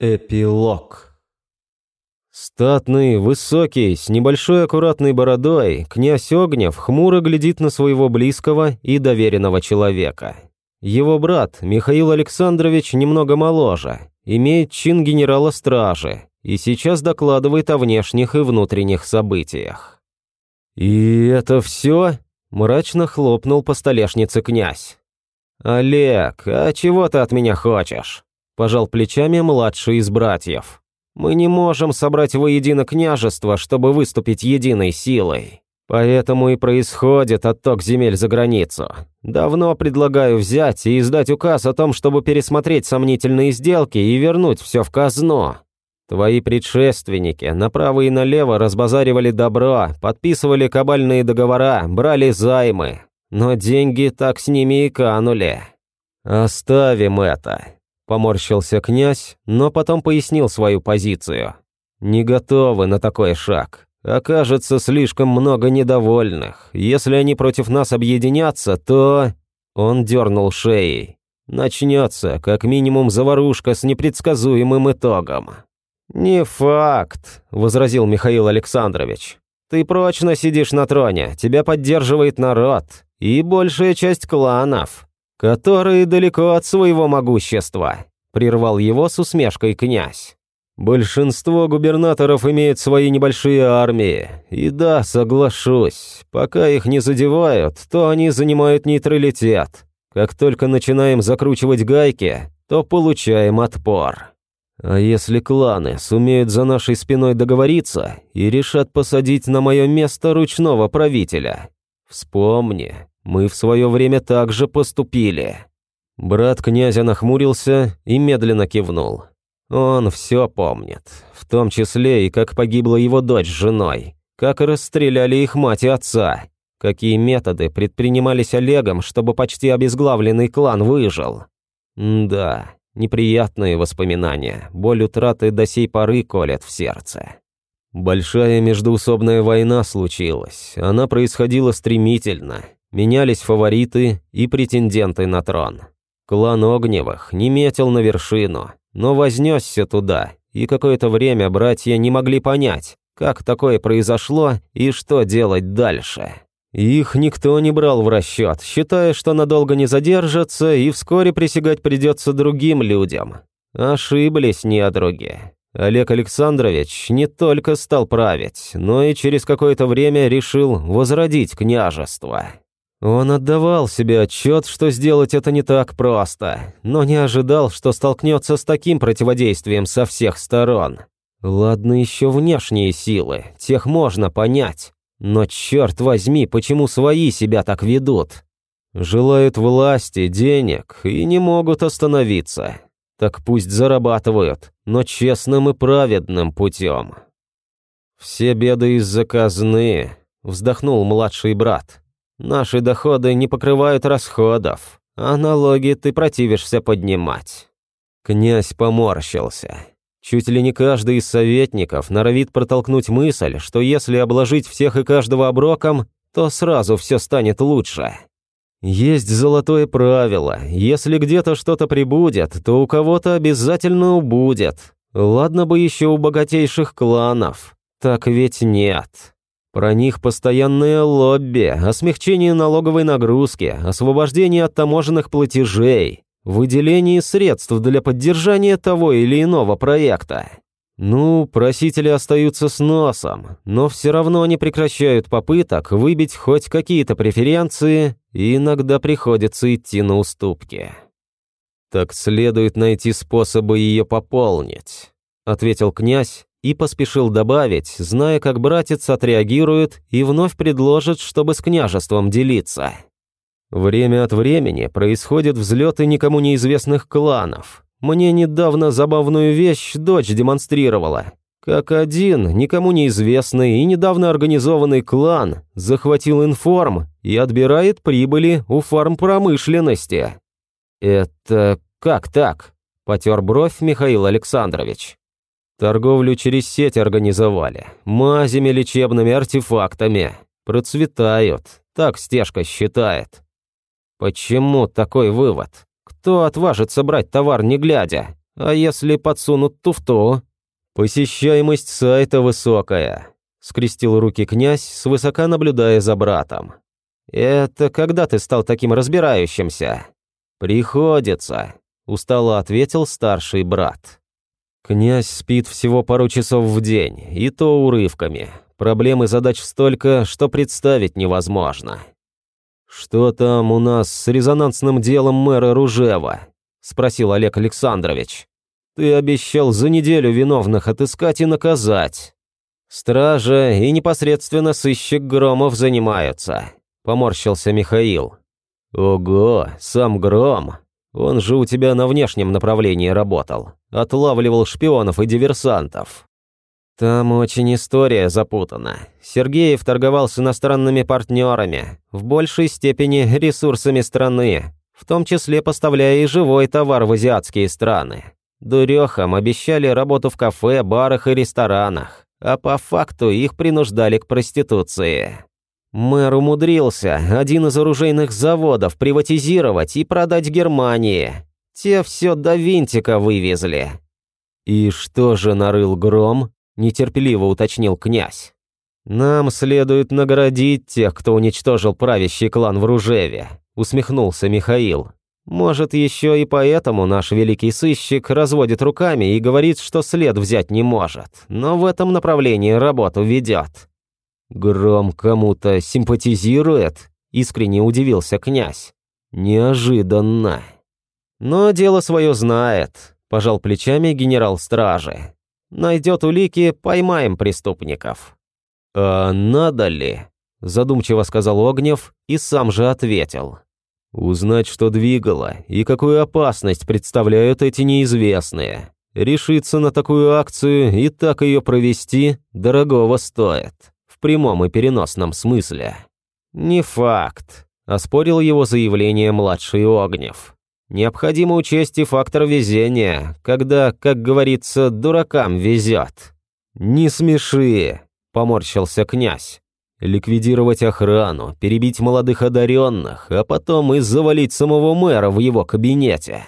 Эпилог Статный, высокий, с небольшой аккуратной бородой, князь Огнев хмуро глядит на своего близкого и доверенного человека. Его брат, Михаил Александрович, немного моложе, имеет чин генерала стражи и сейчас докладывает о внешних и внутренних событиях. «И это все?» – мрачно хлопнул по столешнице князь. «Олег, а чего ты от меня хочешь?» – пожал плечами младший из братьев. Мы не можем собрать воедино княжество, чтобы выступить единой силой. Поэтому и происходит отток земель за границу. Давно предлагаю взять и издать указ о том, чтобы пересмотреть сомнительные сделки и вернуть все в казну. Твои предшественники направо и налево разбазаривали добро, подписывали кабальные договора, брали займы. Но деньги так с ними и канули. Оставим это. Поморщился князь, но потом пояснил свою позицию. «Не готовы на такой шаг. Окажется слишком много недовольных. Если они против нас объединятся, то...» Он дернул шеей. «Начнется, как минимум, заварушка с непредсказуемым итогом». «Не факт», — возразил Михаил Александрович. «Ты прочно сидишь на троне, тебя поддерживает народ и большая часть кланов которые далеко от своего могущества», – прервал его с усмешкой князь. «Большинство губернаторов имеет свои небольшие армии, и да, соглашусь, пока их не задевают, то они занимают нейтралитет. Как только начинаем закручивать гайки, то получаем отпор. А если кланы сумеют за нашей спиной договориться и решат посадить на мое место ручного правителя, вспомни, мы в свое время так же поступили». Брат князя нахмурился и медленно кивнул. Он все помнит, в том числе и как погибла его дочь с женой, как расстреляли их мать и отца, какие методы предпринимались Олегом, чтобы почти обезглавленный клан выжил. М да, неприятные воспоминания, боль утраты до сей поры колят в сердце. Большая междуусобная война случилась, она происходила стремительно, Менялись фавориты и претенденты на трон. Клан Огневых не метил на вершину, но вознесся туда, и какое-то время братья не могли понять, как такое произошло и что делать дальше. Их никто не брал в расчет, считая, что надолго не задержатся и вскоре присягать придется другим людям. Ошиблись недруги. Олег Александрович не только стал править, но и через какое-то время решил возродить княжество. Он отдавал себе отчет, что сделать это не так просто, но не ожидал, что столкнется с таким противодействием со всех сторон. Ладно еще внешние силы, тех можно понять. Но черт возьми, почему свои себя так ведут? Желают власти, денег и не могут остановиться. Так пусть зарабатывают, но честным и праведным путем. «Все беды из-за казны», — вздохнул младший брат. Наши доходы не покрывают расходов, а налоги ты противишься поднимать». Князь поморщился. Чуть ли не каждый из советников норовит протолкнуть мысль, что если обложить всех и каждого оброком, то сразу все станет лучше. Есть золотое правило, если где-то что-то прибудет, то у кого-то обязательно убудет. Ладно бы еще у богатейших кланов. Так ведь нет. Про них постоянное лобби, о смягчении налоговой нагрузки, освобождении от таможенных платежей, выделении средств для поддержания того или иного проекта. Ну, просители остаются с носом, но все равно не прекращают попыток выбить хоть какие-то преференции, и иногда приходится идти на уступки. «Так следует найти способы ее пополнить», — ответил князь, и поспешил добавить, зная, как братец отреагирует и вновь предложит, чтобы с княжеством делиться. Время от времени происходят взлеты никому неизвестных кланов. Мне недавно забавную вещь дочь демонстрировала. Как один, никому неизвестный и недавно организованный клан захватил информ и отбирает прибыли у фармпромышленности. «Это как так?» – потер бровь Михаил Александрович. Торговлю через сеть организовали. Мазями, лечебными артефактами. Процветают. Так стежка считает. Почему такой вывод? Кто отважится брать товар не глядя? А если подсунут туфту? Посещаемость сайта высокая. Скрестил руки князь, свысока наблюдая за братом. «Это когда ты стал таким разбирающимся?» «Приходится», – устало ответил старший брат. «Князь спит всего пару часов в день, и то урывками. Проблем и задач столько, что представить невозможно». «Что там у нас с резонансным делом мэра Ружева?» – спросил Олег Александрович. «Ты обещал за неделю виновных отыскать и наказать». «Стража и непосредственно сыщик Громов занимаются», – поморщился Михаил. «Ого, сам Гром. Он же у тебя на внешнем направлении работал. Отлавливал шпионов и диверсантов». «Там очень история запутана. Сергеев торговал с иностранными партнерами, в большей степени ресурсами страны, в том числе поставляя и живой товар в азиатские страны. Дурехам обещали работу в кафе, барах и ресторанах, а по факту их принуждали к проституции. Мэр умудрился один из оружейных заводов приватизировать и продать Германии. Те все до винтика вывезли. «И что же нарыл гром?» – нетерпеливо уточнил князь. «Нам следует наградить тех, кто уничтожил правящий клан в Ружеве», – усмехнулся Михаил. «Может, еще и поэтому наш великий сыщик разводит руками и говорит, что след взять не может, но в этом направлении работу ведет». «Гром кому-то симпатизирует?» – искренне удивился князь. «Неожиданно». «Но дело свое знает», – пожал плечами генерал стражи. «Найдет улики, поймаем преступников». «А надо ли?» – задумчиво сказал Огнев и сам же ответил. «Узнать, что двигало и какую опасность представляют эти неизвестные. Решиться на такую акцию и так ее провести дорогого стоит» в прямом и переносном смысле. «Не факт», – оспорил его заявление младший Огнев. «Необходимо учесть и фактор везения, когда, как говорится, дуракам везет». «Не смеши», – поморщился князь. «Ликвидировать охрану, перебить молодых одаренных, а потом и завалить самого мэра в его кабинете».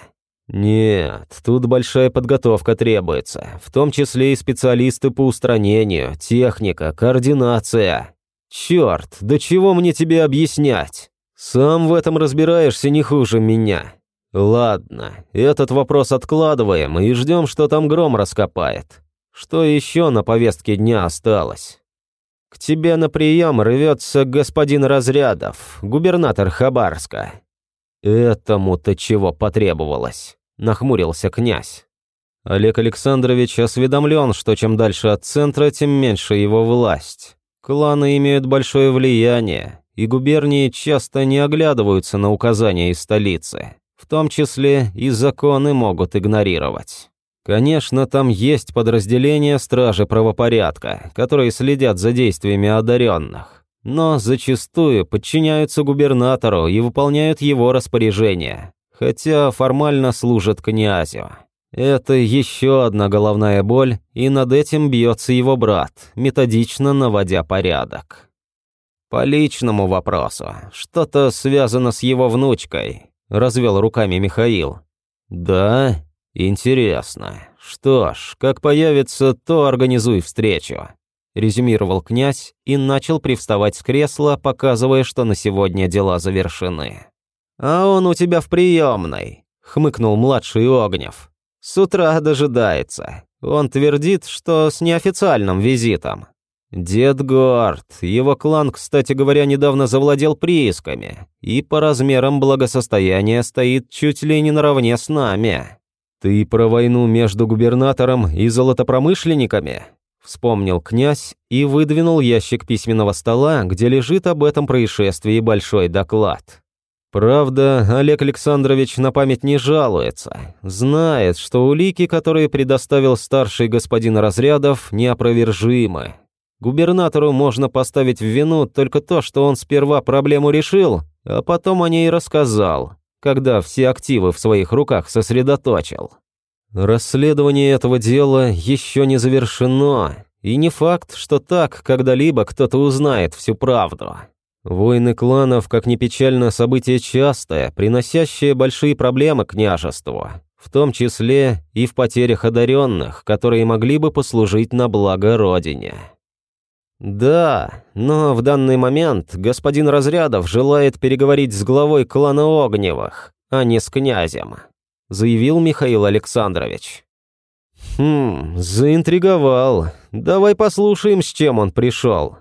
«Нет, тут большая подготовка требуется, в том числе и специалисты по устранению, техника, координация. Черт, да чего мне тебе объяснять? Сам в этом разбираешься не хуже меня. Ладно, этот вопрос откладываем и ждем, что там гром раскопает. Что еще на повестке дня осталось?» «К тебе на прием рвется господин Разрядов, губернатор Хабарска». «Этому-то чего потребовалось?» Нахмурился князь. Олег Александрович осведомлен, что чем дальше от центра, тем меньше его власть. Кланы имеют большое влияние, и губернии часто не оглядываются на указания из столицы. В том числе и законы могут игнорировать. Конечно, там есть подразделения стражи правопорядка, которые следят за действиями одаренных, но зачастую подчиняются губернатору и выполняют его распоряжения хотя формально служит князю. Это еще одна головная боль, и над этим бьется его брат, методично наводя порядок. По личному вопросу, что-то связано с его внучкой, развел руками Михаил. Да, интересно. Что ж, как появится, то организуй встречу. Резюмировал князь и начал привставать с кресла, показывая, что на сегодня дела завершены. «А он у тебя в приемной», — хмыкнул младший Огнев. «С утра дожидается. Он твердит, что с неофициальным визитом. Дед горд. Его клан, кстати говоря, недавно завладел приисками. И по размерам благосостояния стоит чуть ли не наравне с нами. Ты про войну между губернатором и золотопромышленниками?» Вспомнил князь и выдвинул ящик письменного стола, где лежит об этом происшествии большой доклад. Правда, Олег Александрович на память не жалуется. Знает, что улики, которые предоставил старший господин Разрядов, неопровержимы. Губернатору можно поставить в вину только то, что он сперва проблему решил, а потом о ней рассказал, когда все активы в своих руках сосредоточил. Расследование этого дела еще не завершено, и не факт, что так когда-либо кто-то узнает всю правду. Войны кланов, как ни печально, событие частое, приносящее большие проблемы княжеству. в том числе и в потерях одаренных, которые могли бы послужить на благо Родине. Да, но в данный момент господин Разрядов желает переговорить с главой клана Огневых, а не с князем, заявил Михаил Александрович. Хм, заинтриговал. Давай послушаем, с чем он пришел.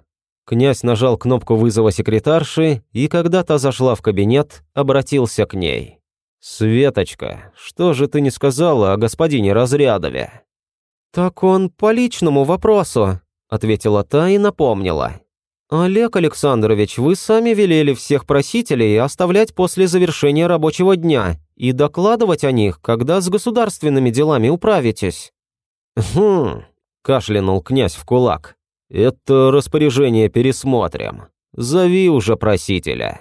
Князь нажал кнопку вызова секретарши и, когда та зашла в кабинет, обратился к ней. «Светочка, что же ты не сказала о господине Разрядове?» «Так он по личному вопросу», — ответила та и напомнила. «Олег Александрович, вы сами велели всех просителей оставлять после завершения рабочего дня и докладывать о них, когда с государственными делами управитесь». «Хм», — кашлянул князь в кулак. «Это распоряжение пересмотрим. Зови уже просителя».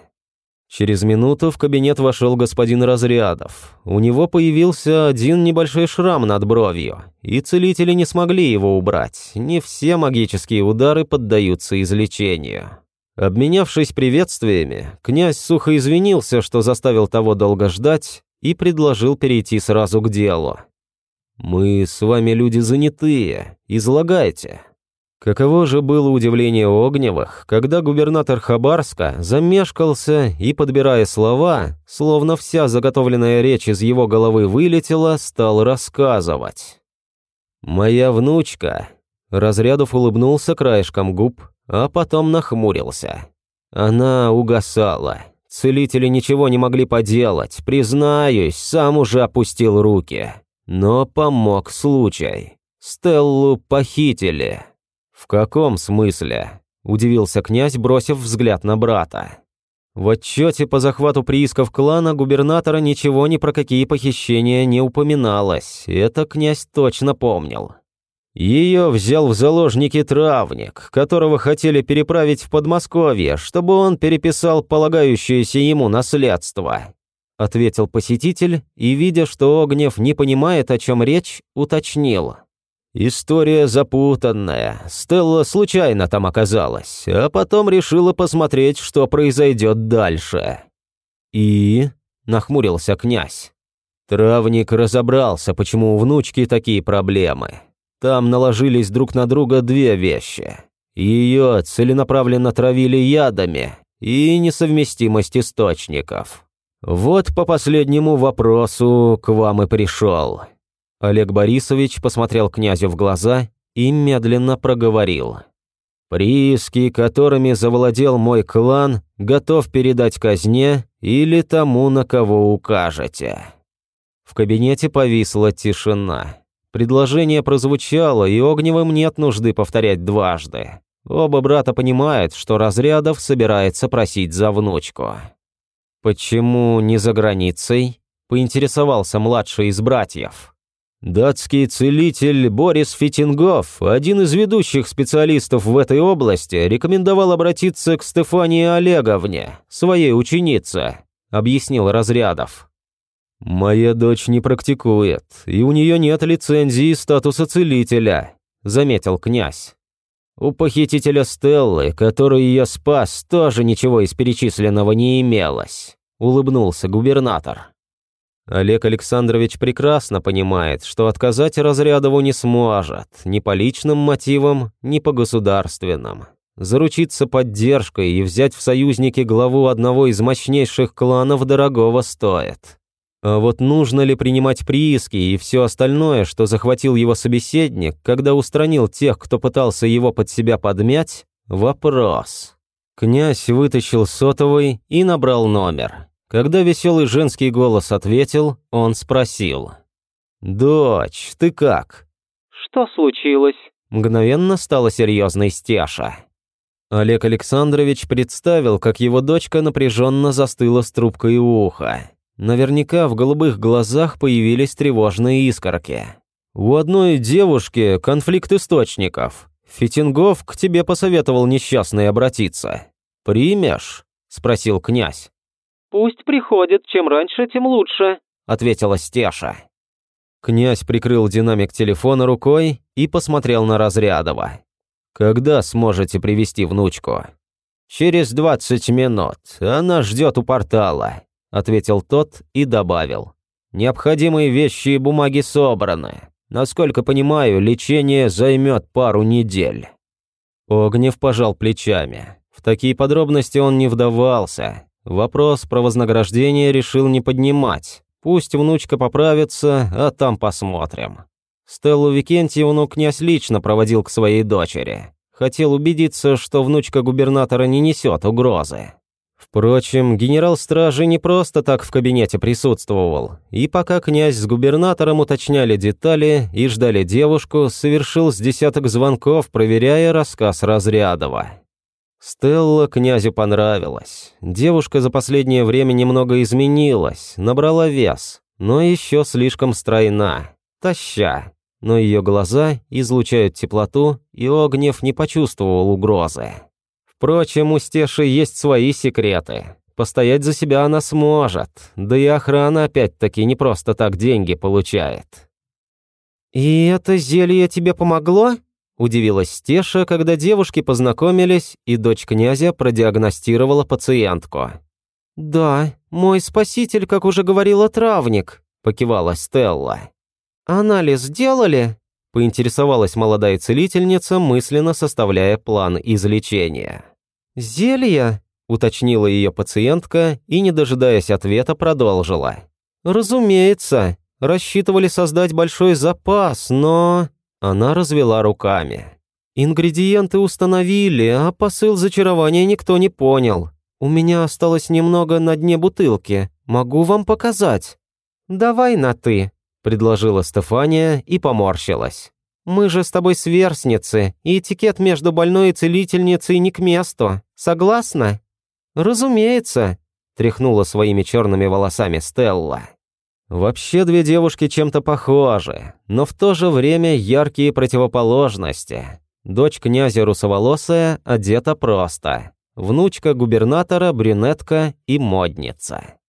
Через минуту в кабинет вошел господин Разрядов. У него появился один небольшой шрам над бровью, и целители не смогли его убрать. Не все магические удары поддаются излечению. Обменявшись приветствиями, князь сухо извинился, что заставил того долго ждать, и предложил перейти сразу к делу. «Мы с вами люди занятые, излагайте». Каково же было удивление Огневых, когда губернатор Хабарска замешкался и, подбирая слова, словно вся заготовленная речь из его головы вылетела, стал рассказывать. «Моя внучка...» Разрядов улыбнулся краешком губ, а потом нахмурился. Она угасала. Целители ничего не могли поделать, признаюсь, сам уже опустил руки. Но помог случай. Стеллу похитили. «В каком смысле?» – удивился князь, бросив взгляд на брата. В отчете по захвату приисков клана губернатора ничего ни про какие похищения не упоминалось, это князь точно помнил. Ее взял в заложники травник, которого хотели переправить в Подмосковье, чтобы он переписал полагающееся ему наследство. Ответил посетитель и, видя, что Огнев не понимает, о чем речь, уточнил – История запутанная. Стелла случайно там оказалась, а потом решила посмотреть, что произойдет дальше. И... нахмурился князь. Травник разобрался, почему у внучки такие проблемы. Там наложились друг на друга две вещи. Ее целенаправленно травили ядами и несовместимость источников. Вот по последнему вопросу к вам и пришел. Олег Борисович посмотрел князю в глаза и медленно проговорил. «Прииски, которыми завладел мой клан, готов передать казне или тому, на кого укажете». В кабинете повисла тишина. Предложение прозвучало, и Огневым нет нужды повторять дважды. Оба брата понимают, что Разрядов собирается просить за внучку. «Почему не за границей?» – поинтересовался младший из братьев. Датский целитель Борис Фитингов, один из ведущих специалистов в этой области, рекомендовал обратиться к Стефании Олеговне, своей ученице, объяснил Разрядов. «Моя дочь не практикует, и у нее нет лицензии статуса целителя», заметил князь. У похитителя Стеллы, которую я спас, тоже ничего из перечисленного не имелось, улыбнулся губернатор. Олег Александрович прекрасно понимает, что отказать Разрядову не сможет, ни по личным мотивам, ни по государственным. Заручиться поддержкой и взять в союзники главу одного из мощнейших кланов дорогого стоит. А вот нужно ли принимать прииски и все остальное, что захватил его собеседник, когда устранил тех, кто пытался его под себя подмять – вопрос. Князь вытащил сотовый и набрал номер. Когда веселый женский голос ответил, он спросил. «Дочь, ты как?» «Что случилось?» Мгновенно стала серьезной Стеша. Олег Александрович представил, как его дочка напряженно застыла с трубкой у уха. Наверняка в голубых глазах появились тревожные искорки. «У одной девушки конфликт источников. Фитингов к тебе посоветовал несчастный обратиться. Примешь?» – спросил князь. «Пусть приходит, чем раньше, тем лучше», — ответила Стеша. Князь прикрыл динамик телефона рукой и посмотрел на Разрядова. «Когда сможете привести внучку?» «Через двадцать минут. Она ждет у портала», — ответил тот и добавил. Необходимые вещи и бумаги собраны. Насколько понимаю, лечение займет пару недель». Огнев пожал плечами. В такие подробности он не вдавался. Вопрос про вознаграждение решил не поднимать. Пусть внучка поправится, а там посмотрим. Стеллу Викентьевну князь лично проводил к своей дочери. Хотел убедиться, что внучка губернатора не несет угрозы. Впрочем, генерал стражи не просто так в кабинете присутствовал, и пока князь с губернатором уточняли детали и ждали девушку, совершил с десяток звонков, проверяя рассказ Разрядова. Стелла князю понравилась. Девушка за последнее время немного изменилась, набрала вес, но еще слишком стройна, таща. Но ее глаза излучают теплоту, и Огнев не почувствовал угрозы. Впрочем, у Стеши есть свои секреты. Постоять за себя она сможет, да и охрана опять-таки не просто так деньги получает. «И это зелье тебе помогло?» Удивилась Стеша, когда девушки познакомились, и дочь князя продиагностировала пациентку. «Да, мой спаситель, как уже говорила, травник», – покивала Стелла. «Анализ сделали?» – поинтересовалась молодая целительница, мысленно составляя план излечения. «Зелье?» – уточнила ее пациентка и, не дожидаясь ответа, продолжила. «Разумеется, рассчитывали создать большой запас, но...» Она развела руками. «Ингредиенты установили, а посыл зачарования никто не понял. У меня осталось немного на дне бутылки. Могу вам показать?» «Давай на «ты», – предложила Стефания и поморщилась. «Мы же с тобой сверстницы, и этикет между больной и целительницей не к месту. Согласна?» «Разумеется», – тряхнула своими черными волосами Стелла. Вообще две девушки чем-то похожи, но в то же время яркие противоположности. Дочь князя русоволосая одета просто. Внучка губернатора брюнетка и модница.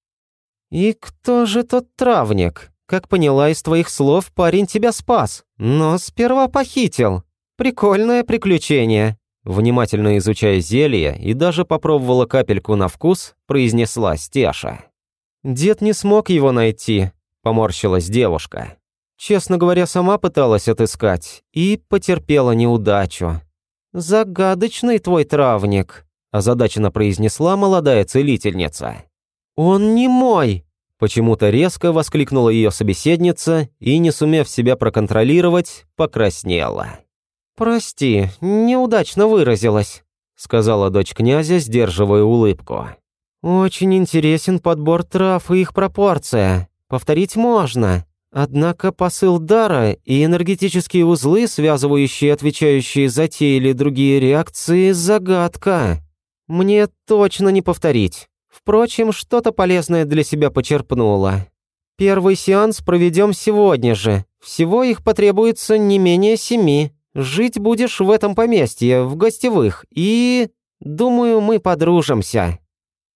«И кто же тот травник? Как поняла из твоих слов, парень тебя спас, но сперва похитил. Прикольное приключение». Внимательно изучая зелье и даже попробовала капельку на вкус, произнесла Стеша. «Дед не смог его найти», – поморщилась девушка. «Честно говоря, сама пыталась отыскать и потерпела неудачу». «Загадочный твой травник», – озадаченно произнесла молодая целительница. «Он не мой!» – почему-то резко воскликнула ее собеседница и, не сумев себя проконтролировать, покраснела. «Прости, неудачно выразилась», – сказала дочь князя, сдерживая улыбку. «Очень интересен подбор трав и их пропорция. Повторить можно. Однако посыл дара и энергетические узлы, связывающие отвечающие за те или другие реакции, загадка. Мне точно не повторить. Впрочем, что-то полезное для себя почерпнула. Первый сеанс проведем сегодня же. Всего их потребуется не менее семи. Жить будешь в этом поместье, в гостевых, и... Думаю, мы подружимся».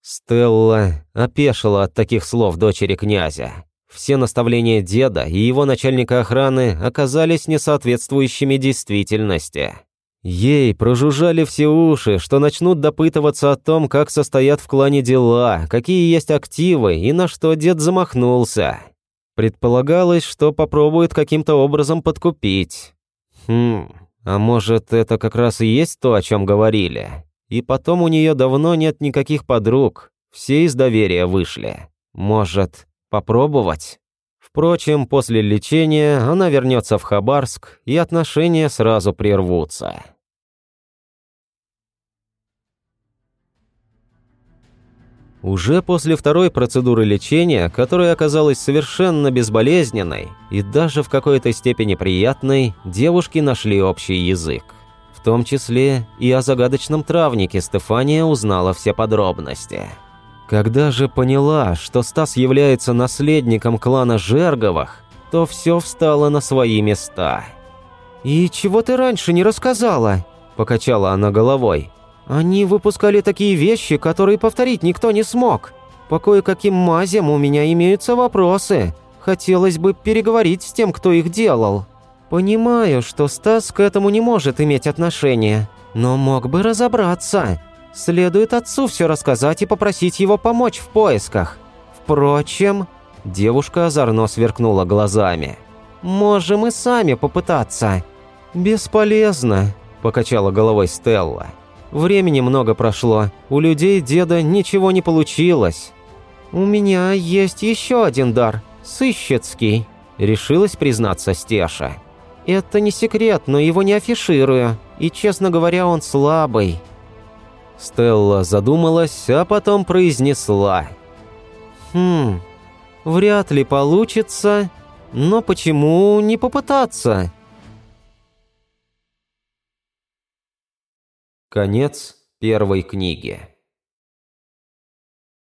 Стелла опешила от таких слов дочери князя. Все наставления деда и его начальника охраны оказались несоответствующими действительности. Ей прожужжали все уши, что начнут допытываться о том, как состоят в клане дела, какие есть активы и на что дед замахнулся. Предполагалось, что попробует каким-то образом подкупить. Хм, а может, это как раз и есть то, о чем говорили? И потом у нее давно нет никаких подруг, все из доверия вышли. Может, попробовать? Впрочем, после лечения она вернется в Хабарск, и отношения сразу прервутся. Уже после второй процедуры лечения, которая оказалась совершенно безболезненной и даже в какой-то степени приятной, девушки нашли общий язык том числе и о загадочном травнике Стефания узнала все подробности. Когда же поняла, что Стас является наследником клана Жерговых, то все встало на свои места. «И чего ты раньше не рассказала?» – покачала она головой. «Они выпускали такие вещи, которые повторить никто не смог. По кое-каким мазям у меня имеются вопросы. Хотелось бы переговорить с тем, кто их делал». «Понимаю, что Стас к этому не может иметь отношения, но мог бы разобраться. Следует отцу все рассказать и попросить его помочь в поисках. Впрочем...» Девушка озорно сверкнула глазами. «Можем и сами попытаться». «Бесполезно», – покачала головой Стелла. «Времени много прошло, у людей деда ничего не получилось». «У меня есть еще один дар, сыщицкий», – решилась признаться Стеша. «Это не секрет, но его не афиширую, и, честно говоря, он слабый». Стелла задумалась, а потом произнесла. «Хм, вряд ли получится, но почему не попытаться?» Конец первой книги.